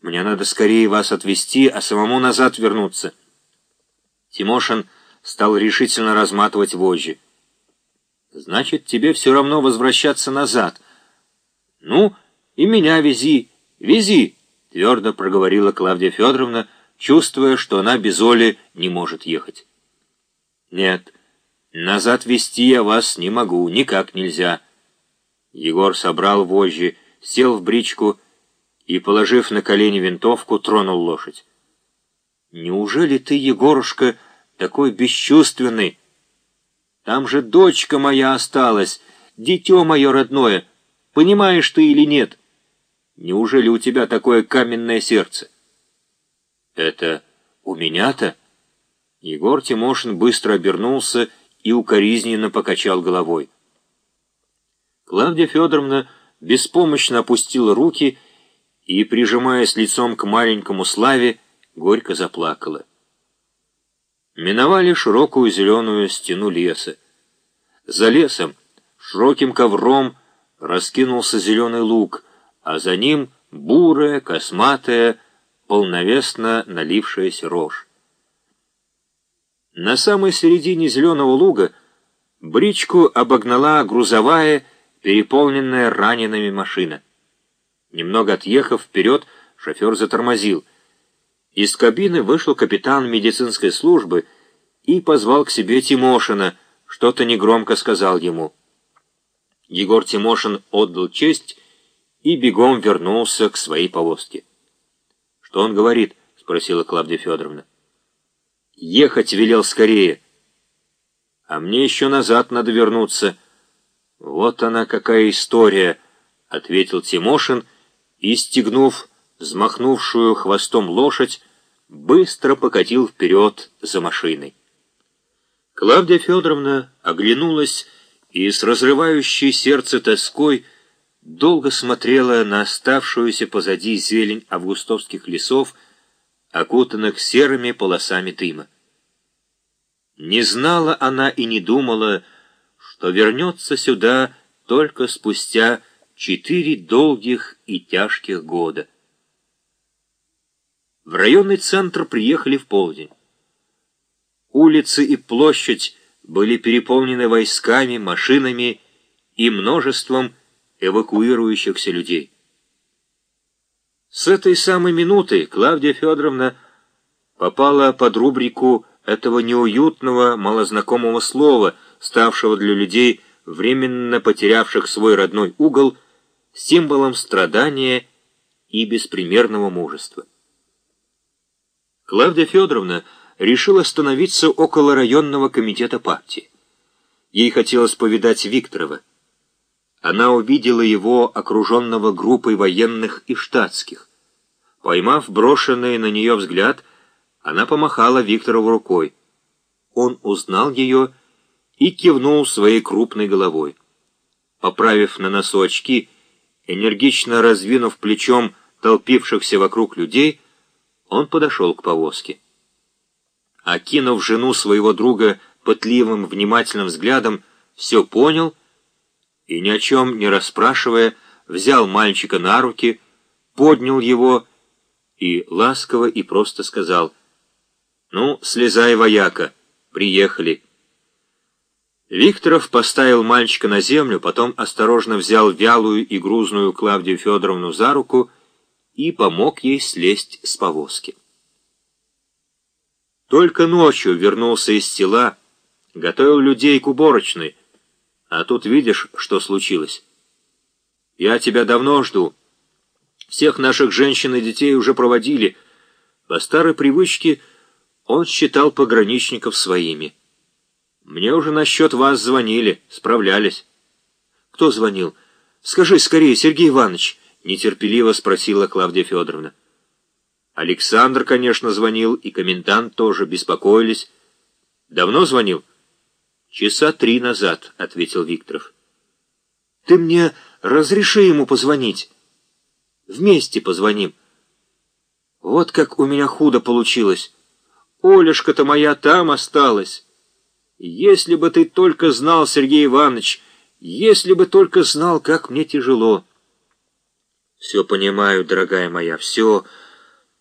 Мне надо скорее вас отвезти, а самому назад вернуться. Тимошин стал решительно разматывать вожжи. Значит, тебе все равно возвращаться назад. Ну, и меня вези, вези, твердо проговорила Клавдия Федоровна, чувствуя, что она без Оли не может ехать. Нет, назад вести я вас не могу, никак нельзя. Егор собрал вожжи, сел в бричку и, положив на колени винтовку, тронул лошадь. «Неужели ты, Егорушка, такой бесчувственный? Там же дочка моя осталась, дитё мое родное. Понимаешь ты или нет? Неужели у тебя такое каменное сердце?» «Это у меня-то?» Егор Тимошин быстро обернулся и укоризненно покачал головой. Клавдия Федоровна беспомощно опустила руки и, прижимаясь лицом к маленькому Славе, горько заплакала. Миновали широкую зеленую стену леса. За лесом широким ковром раскинулся зеленый луг, а за ним бурая, косматая, полновесно налившаяся рожь. На самой середине зеленого луга бричку обогнала грузовая, переполненная ранеными машина. Немного отъехав вперед, шофер затормозил. Из кабины вышел капитан медицинской службы и позвал к себе Тимошина, что-то негромко сказал ему. Егор Тимошин отдал честь и бегом вернулся к своей повозке. «Что он говорит?» — спросила Клавдия Федоровна. «Ехать велел скорее. А мне еще назад надо вернуться». «Вот она какая история», — ответил Тимошин, и, стегнув взмахнувшую хвостом лошадь, быстро покатил вперед за машиной. Клавдия Федоровна оглянулась и с разрывающей сердце тоской долго смотрела на оставшуюся позади зелень августовских лесов, окутанных серыми полосами дыма. Не знала она и не думала, что вернется сюда только спустя четыре долгих и тяжких года. В районный центр приехали в полдень. Улицы и площадь были переполнены войсками, машинами и множеством эвакуирующихся людей. С этой самой минуты Клавдия Федоровна попала под рубрику этого неуютного, малознакомого слова, ставшего для людей, временно потерявших свой родной угол, символом страдания и беспримерного мужества. Клавдия Федоровна решила остановиться около районного комитета партии. Ей хотелось повидать Викторова. Она увидела его окруженного группой военных и штатских. Поймав брошенный на нее взгляд, она помахала Викторову рукой. Он узнал ее и кивнул своей крупной головой. Поправив на носу очки, энергично раздвинув плечом толпившихся вокруг людей, он подошел к повозке. Окинув жену своего друга пытливым, внимательным взглядом, все понял и, ни о чем не расспрашивая, взял мальчика на руки, поднял его и ласково и просто сказал «Ну, слезай, вояка, приехали». Викторов поставил мальчика на землю, потом осторожно взял вялую и грузную Клавдию Федоровну за руку и помог ей слезть с повозки. Только ночью вернулся из села, готовил людей к уборочной, а тут видишь, что случилось. Я тебя давно жду. Всех наших женщин и детей уже проводили. По старой привычке он считал пограничников своими. Мне уже насчет вас звонили, справлялись. Кто звонил? Скажи скорее, Сергей Иванович, нетерпеливо спросила Клавдия Федоровна. Александр, конечно, звонил, и комендант тоже беспокоились. Давно звонил? Часа три назад, ответил Викторов. Ты мне разреши ему позвонить. Вместе позвоним. Вот как у меня худо получилось. Олешка-то моя там осталась. Если бы ты только знал, Сергей Иванович, если бы только знал, как мне тяжело. Все понимаю, дорогая моя, все...